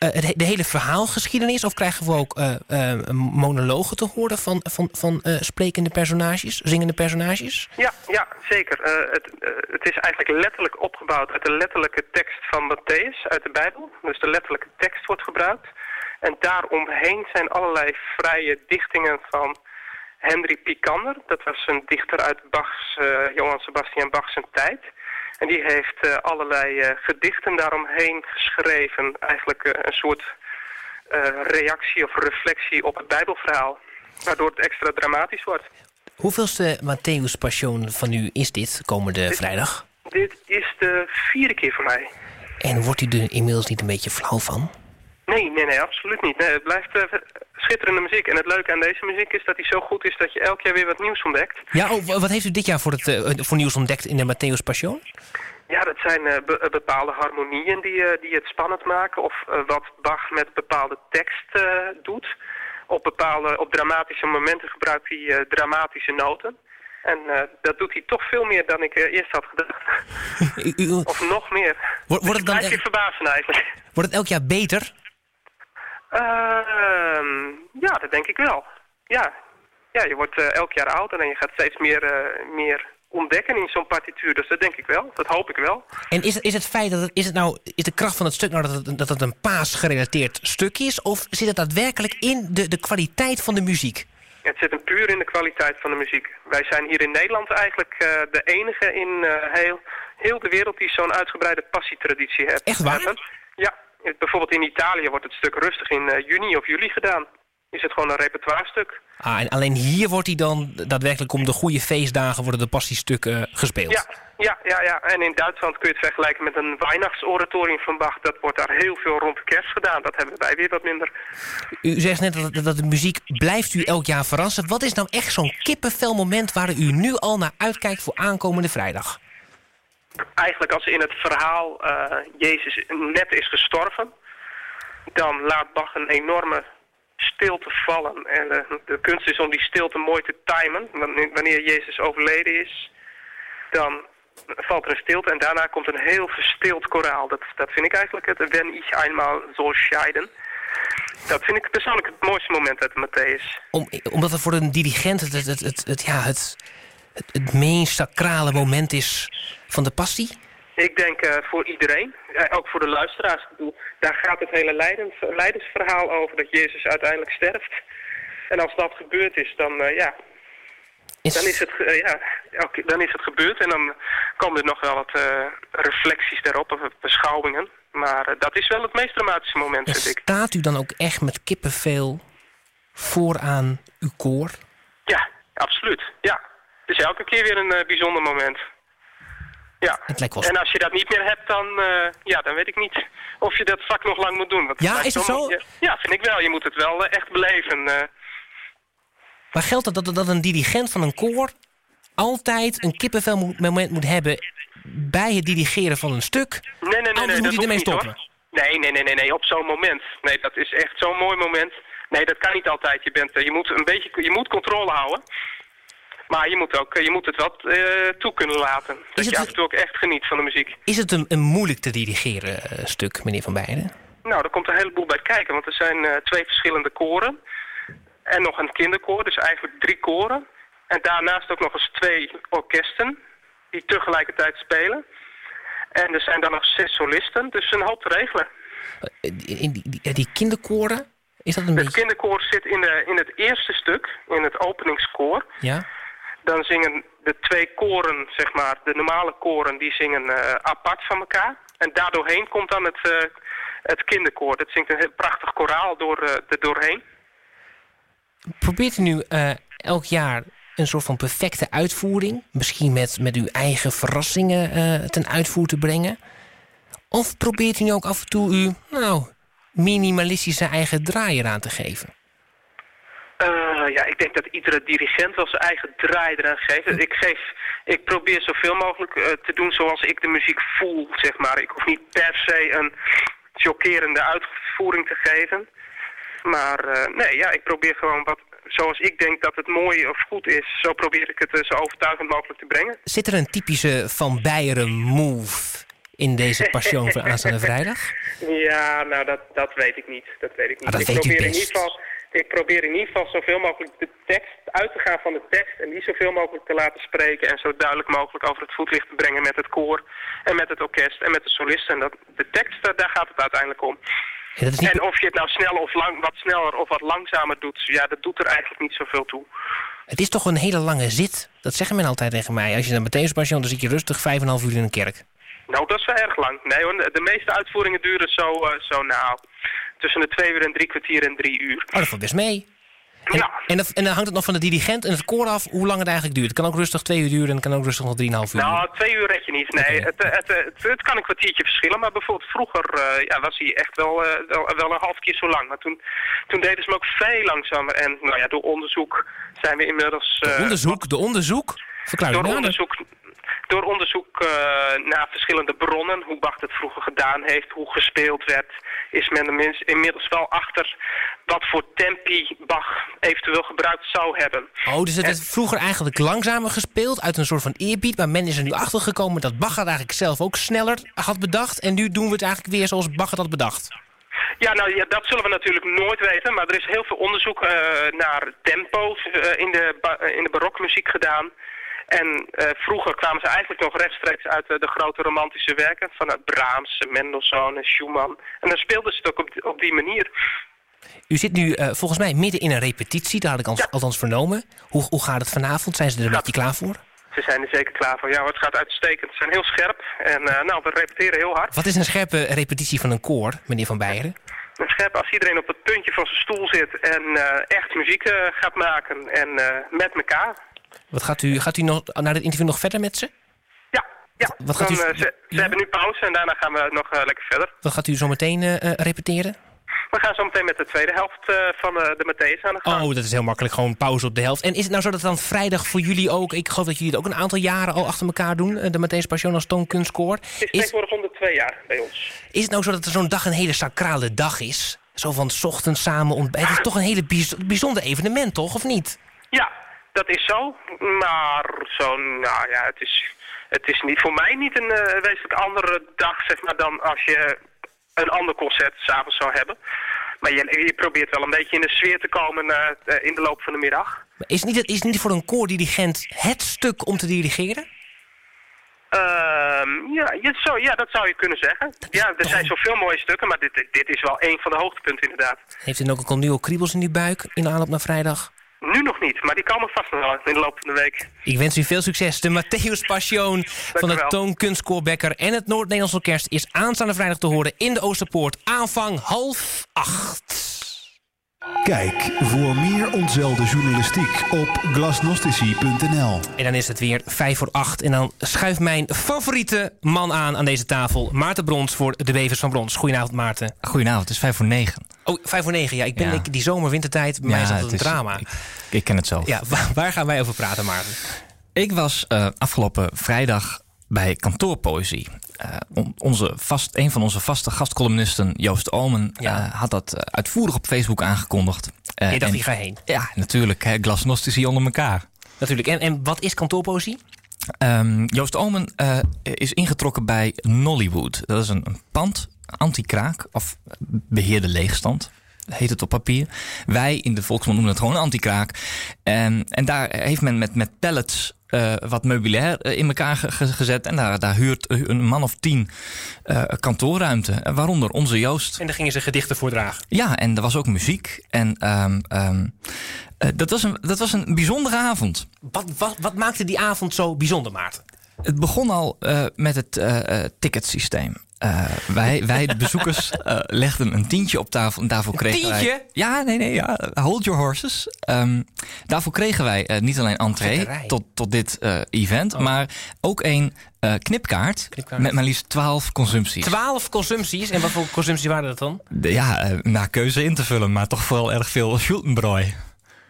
uh, de hele verhaalgeschiedenis? Of krijgen we ook uh, monologen te horen van, van, van sprekende personages, zingende personages? Ja, ja zeker. het, het is eigenlijk letterlijk opgebouwd uit de letterlijke tekst van Matthäus uit de Bijbel. Dus de letterlijke tekst wordt gebruikt. En daaromheen zijn allerlei vrije dichtingen van Henry Picander. Dat was een dichter uit Bachs, uh, Johann Sebastian Bachs tijd. En die heeft uh, allerlei uh, gedichten daaromheen geschreven. Eigenlijk een soort reactie of reflectie op het Bijbelverhaal. Waardoor het extra dramatisch wordt. Hoeveelste Matthäus Passion van u is dit komende dit, vrijdag? Dit is de vierde keer voor mij. En wordt u er inmiddels niet een beetje flauw van? Nee, nee, nee, absoluut niet. Nee, het blijft schitterende muziek. En het leuke aan deze muziek is dat hij zo goed is dat je elk jaar weer wat nieuws ontdekt. Ja, oh, wat heeft u dit jaar voor, het, uh, voor nieuws ontdekt in de Matthäus Passion? Ja, dat zijn uh, be bepaalde harmonieën die, die het spannend maken. Of wat Bach met bepaalde tekst doet. Op, bepaalde, op dramatische momenten gebruikt hij dramatische noten. En dat doet hij toch veel meer dan ik eerst had gedacht. u, of nog meer. Wordt, wordt het dan je verbazen eigenlijk. Wordt het elk jaar beter? Uh, ja, dat denk ik wel. Ja, ja je wordt uh, elk jaar ouder en je gaat steeds meer, uh, meer ontdekken in zo'n partituur. Dus dat denk ik wel. Dat hoop ik wel. En is, is het feit dat het, is het nou, is de kracht van het stuk nou dat het, dat het een paasgerelateerd stuk is? Of zit het daadwerkelijk in de, de kwaliteit van de muziek? Het zit hem puur in de kwaliteit van de muziek. Wij zijn hier in Nederland eigenlijk uh, de enige in heel, heel de wereld die zo'n uitgebreide passietraditie heeft. Echt waar? Bijvoorbeeld in Italië wordt het stuk rustig in uh, juni of juli gedaan. Is het gewoon een repertoire-stuk. Ah, en alleen hier wordt hij dan daadwerkelijk om de goede feestdagen worden de passiestukken uh, gespeeld? Ja, ja, ja, ja. En in Duitsland kun je het vergelijken met een Weihnachtsoratorium van Bach. Dat wordt daar heel veel rond de kerst gedaan. Dat hebben wij weer wat minder. U zegt net dat, dat de muziek blijft u elk jaar verrassen. Wat is nou echt zo'n kippenvel moment waar u nu al naar uitkijkt voor aankomende vrijdag? Eigenlijk als in het verhaal uh, Jezus net is gestorven, dan laat Bach een enorme stilte vallen. En de, de kunst is om die stilte mooi te timen. Wanneer Jezus overleden is, dan valt er een stilte en daarna komt een heel verstild koraal. Dat, dat vind ik eigenlijk het Wenn ich einmal so scheiden. Dat vind ik persoonlijk het mooiste moment uit Matthäus. Om, omdat het voor een dirigent het, het, het, ja, het het, het meest sacrale moment is van de passie? Ik denk uh, voor iedereen, uh, ook voor de luisteraars. Ik bedoel, daar gaat het hele leidens, leidensverhaal over, dat Jezus uiteindelijk sterft. En als dat gebeurd is, dan, uh, ja, is... dan, is het, ja, dan is het gebeurd. En dan komen er nog wel wat reflecties daarop, of beschouwingen. Maar dat is wel het meest dramatische moment, en vind ik. Staat u dan ook echt met kippenvel vooraan uw koor? Ja, absoluut. Ja. Het is elke keer weer een bijzonder moment. Ja, en als je dat niet meer hebt, dan, uh, ja, dan weet ik niet of je dat vak nog lang moet doen. Want ja, is het zo? Je, ja, vind ik wel. Je moet het wel uh, echt beleven. Uh. Maar geldt dat, dat een dirigent van een koor altijd een kippenvel moet, moment moet hebben bij het dirigeren van een stuk? Nee, nee, nee. Anders nee, moet hij ermee niet, stoppen? Hoor. Nee, nee, nee, nee, nee, op zo'n moment. Nee, dat is echt zo'n mooi moment. Nee, dat kan niet altijd. Je, bent, je, moet, een beetje, je moet controle houden. Maar je moet, ook, je moet het wat uh, toe kunnen laten. Dat je af en toe ook echt geniet van de muziek. Is het een, een moeilijk te dirigeren uh, stuk, meneer Van Beijden? Nou, er komt een heleboel bij kijken. Want er zijn uh, twee verschillende koren. En nog een kinderkoor, dus eigenlijk drie koren. En daarnaast ook nog eens twee orkesten die tegelijkertijd spelen. En er zijn dan nog zes solisten, dus een hoop te regelen. In die, die, die kinderkoren, is dat een het beetje... kinderkoor zit in, de, in het eerste stuk, in het openingskoor. Ja dan zingen de twee koren, zeg maar, de normale koren, die zingen uh, apart van elkaar. En daardoorheen komt dan het, uh, het kinderkoor. Dat zingt een heel prachtig koraal door, uh, er doorheen. Probeert u nu elk jaar een soort van perfecte uitvoering... misschien met, met uw eigen verrassingen ten uitvoer te brengen? Of probeert u nu ook af en toe uw, nou, minimalistische eigen draaier aan te geven? Uh, ja, ik denk dat iedere dirigent wel zijn eigen draai eraan geeft. Ik, geef, ik probeer zoveel mogelijk uh, te doen zoals ik de muziek voel, zeg maar. Ik hoef niet per se een chockerende uitvoering te geven. Maar uh, nee, ja, ik probeer gewoon wat zoals ik denk dat het mooi of goed is. Zo probeer ik het zo overtuigend mogelijk te brengen. Zit er een typische Van Beieren move in deze Passion voor aanstaande vrijdag? Ja, nou dat, dat weet ik niet. Dat weet ik niet. Ah, dat ik weet probeer in ieder geval ik probeer in ieder geval zoveel mogelijk de tekst uit te gaan van de tekst en die zoveel mogelijk te laten spreken en zo duidelijk mogelijk over het voetlicht te brengen met het koor en met het orkest en met de solisten. En dat, de tekst, daar gaat het uiteindelijk om. Ja, niet... En of je het nou snel of lang, wat sneller of wat langzamer doet, ja, dat doet er eigenlijk niet zoveel toe. Het is toch een hele lange zit. Dat zeggen men altijd tegen mij. Als je dan meteen Passion, dan zit je rustig 5,5 uur in een kerk. Nou, dat is wel erg lang. Nee hoor, de meeste uitvoeringen duren zo, uh, zo nou, tussen de twee uur en drie kwartier en drie uur. Oh, dat valt best mee. En, ja. en, dat, en dan hangt het nog van de dirigent en het koor af hoe lang het eigenlijk duurt. Het kan ook rustig twee uur duren en het kan ook rustig nog drieënhalf uur Nou, twee uur red je niet. Nee, het, het, het, het, kan een kwartiertje verschillen. Maar bijvoorbeeld vroeger uh, ja, was hij echt wel, uh, wel, wel, een half keer zo lang. Maar toen, toen deden ze hem ook veel langzamer. En nou ja, door onderzoek zijn we inmiddels... Uh, de onderzoek? De onderzoek? Verklaar door onderzoek, door onderzoek uh, naar verschillende bronnen, hoe Bach het vroeger gedaan heeft, hoe gespeeld werd, is men inmiddels wel achter wat voor tempi Bach eventueel gebruikt zou hebben. Oh, dus het werd vroeger eigenlijk langzamer gespeeld uit een soort van eerbied, maar men is er nu achter gekomen dat Bach het eigenlijk zelf ook sneller had bedacht en nu doen we het eigenlijk weer zoals Bach het had bedacht. Ja, nou ja, dat zullen we natuurlijk nooit weten, maar er is heel veel onderzoek uh, naar tempo's uh, in, de in de barokmuziek gedaan. En uh, vroeger kwamen ze eigenlijk nog rechtstreeks uit uh, de grote romantische werken. Van uh, Brahms, Mendelssohn en Schumann. En dan speelden ze het ook op, op die manier. U zit nu volgens mij midden in een repetitie. Daar had ik al, ja. althans vernomen. Hoe, hoe gaat het vanavond? Zijn ze er een beetje klaar voor? Ze zijn er zeker klaar voor. Ja, het gaat uitstekend. Ze zijn heel scherp. En nou, we repeteren heel hard. Wat is een scherpe repetitie van een koor, meneer Van Beijeren? Een scherp als iedereen op het puntje van zijn stoel zit en echt muziek gaat maken. En met elkaar. Wat gaat u, gaat u nog, na dit interview nog verder met ze? Ja, ja. Wat gaat Dan, u, uh, ze, hebben nu pauze en daarna gaan we nog uh, lekker verder. Wat gaat u zo meteen uh, repeteren? We gaan zo meteen met de tweede helft van de Matthäus aan de gang. Oh, dat is heel makkelijk. Gewoon pauze op de helft. En is het nou zo dat dan vrijdag voor jullie ook... Ik geloof dat jullie het ook een aantal jaren al achter elkaar doen. De Matthäus Passion als toonkunstkoor. Het is tegenwoordig om de twee jaar bij ons. Is het nou zo dat er zo'n dag een hele sacrale dag is? Zo van 's ochtends samen ontbijten. Het is toch een hele bijzonder evenement, toch? Of niet? Ja, dat is zo, maar zo, nou ja, het is, het is niet voor mij niet een uh, wezenlijk andere dag, zeg maar, dan als je een ander concert s'avonds zou hebben. Maar je, je probeert wel een beetje in de sfeer te komen eh, eh, in de loop van de middag. Is het niet, is niet voor een koordirigent het stuk om te dirigeren? Ehm, ja, je, zo, ja, dat zou je kunnen zeggen. Ja, er zijn zoveel mooie stukken, maar dit, dit is wel een van de hoogtepunten inderdaad. Heeft u ook al nieuwe kriebels in uw buik in de aanloop naar vrijdag? Nu nog niet, maar die komen vast nog wel in de loop van de week. Ik wens u veel succes. De Matthäus Passion van het Toonkunstkoor Becker en het Noord-Nederlands Orkest... is aanstaande vrijdag te horen in de Oosterpoort. Aanvang half acht. Kijk voor meer ontzelde journalistiek op glasnostici.nl. En dan is het weer vijf voor acht. En dan schuift mijn favoriete man aan aan deze tafel. Maarten Brons voor de Bevers van Brons. Goedenavond Maarten. Goedenavond, het is vijf voor negen. Oh, vijf voor negen. Ja, ik ben die zomer-wintertijd. Bij mij is dat een drama. Ik, ik, ken het zelf. Ja, waar, gaan wij over praten Maarten? Ik was uh, afgelopen vrijdag bij kantoorpoëzie. Uh, onze vast, een van onze vaste gastcolumnisten, Joost Omen, ja. uh, had dat uitvoerig op Facebook aangekondigd. Uh, Je dacht, ik ga heen. Ja, natuurlijk. Hè, glasnostici onder elkaar. Natuurlijk. En, en wat is kantoorpoëzie? Um, Joost Omen is ingetrokken bij Nollywood. Dat is een, een pand, anti-kraak, of beheerde leegstand heet het op papier. Wij in de volksmond noemen het gewoon anti-kraak. En, en daar heeft men met, met pallets uh, wat meubilair in elkaar gezet. En daar, daar huurt een man of tien uh, kantoorruimte. Waaronder onze Joost. En daar gingen ze gedichten voordragen. Ja, en er was ook muziek. En um, um, uh, dat, was een, dat was een bijzondere avond. Wat, wat, wat maakte die avond zo bijzonder, Maarten? Het begon al met het ticketsysteem. Uh, wij, wij, de bezoekers, uh, legden een tientje op tafel. En daarvoor kregen tientje? wij. Ja, nee, nee, ja. Hold your horses. Um, daarvoor kregen wij uh, niet alleen entree tot, tot dit event, oh. maar ook een knipkaart, knipkaart, met maar liefst 12 consumpties. 12 consumpties? En wat voor consumpties waren dat dan? De, ja, naar keuze in te vullen, maar toch vooral erg veel Schultenbräu.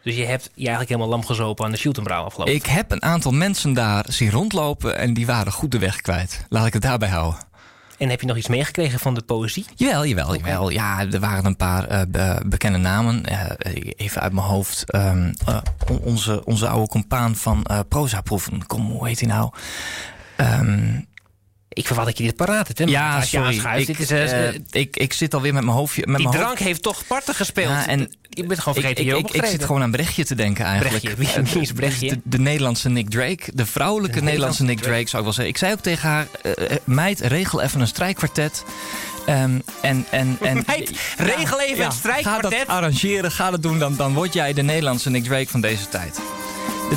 Dus je hebt je eigenlijk helemaal lam gezopen aan de Schultenbrouw afgelopen? Ik heb een aantal mensen daar zien rondlopen en die waren goed de weg kwijt. Laat ik het daarbij houden. En heb je nog iets meegekregen van de poëzie? Jawel, jawel, jawel. Ja, er waren een paar uh, be bekende namen. Uh, even uit mijn hoofd. Um, uh, onze, onze oude compaan van proza-proeven. Kom, hoe heet hij nou? Um, ik verwacht dat je dit paraat hebt. Hè? Ja, sorry. Ik, dit is, uh, ik, ik zit alweer met mijn hoofdje... Met die mijn drank heeft toch parten gespeeld? Ja, en je bent gewoon vergeten ik, ik, ik, zit gewoon aan Brechtje te denken eigenlijk. Brechtje, wie, is Brechtje? De, de, Nederlandse Nick Drake. De vrouwelijke de Nederlandse Nick Drake, Drake, zou ik wel zeggen. Ik zei ook tegen haar... Uh, meid, regel even een strijkkwartet. Um, en, en, en, Meid, regel even ja, een strijkkwartet. Ga dat arrangeren, ga dat doen. Dan, dan word jij de Nederlandse Nick Drake van deze tijd.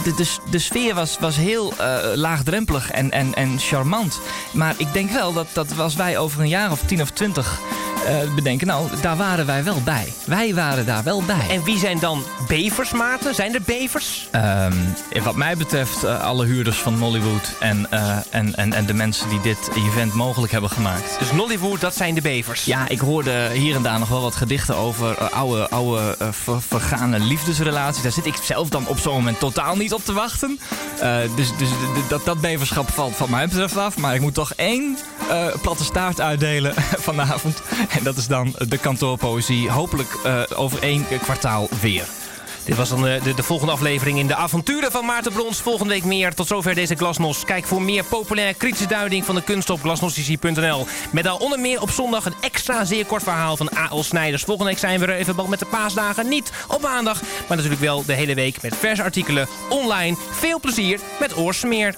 De, de, de, sfeer was, was heel uh, laagdrempelig en, en, en charmant. Maar ik denk wel dat, dat als wij over een jaar of tien of twintig uh, bedenken... nou, daar waren wij wel bij. Wij waren daar wel bij. En wie zijn dan bevers, Maarten? Zijn er bevers? Um, wat mij betreft uh, alle huurders van Nollywood... En, en, en, en de mensen die dit event mogelijk hebben gemaakt. Dus Nollywood, dat zijn de bevers? Ja, ik hoorde hier en daar nog wel wat gedichten over... oude, oude ver, vergane liefdesrelaties. Daar zit ik zelf dan op zo'n moment totaal niet op te wachten. Dus dus dat, dat beverschap valt van mij betreft af. Maar ik moet toch één platte staart uitdelen vanavond. En dat is dan de kantoorpoëzie. Hopelijk uh, over één kwartaal weer. Dit was dan de, de, de, volgende aflevering in de avonturen van Maarten Brons. Volgende week meer. Tot zover deze Glasnos. Kijk voor meer populaire kritische duiding van de kunst op glasnostici.nl. Met al onder meer op zondag een extra zeer kort verhaal van A.L. Snijders. Volgende week zijn we er even met de paasdagen. Niet op maandag, maar natuurlijk wel de hele week met verse artikelen online. Veel plezier met Oorsmeer.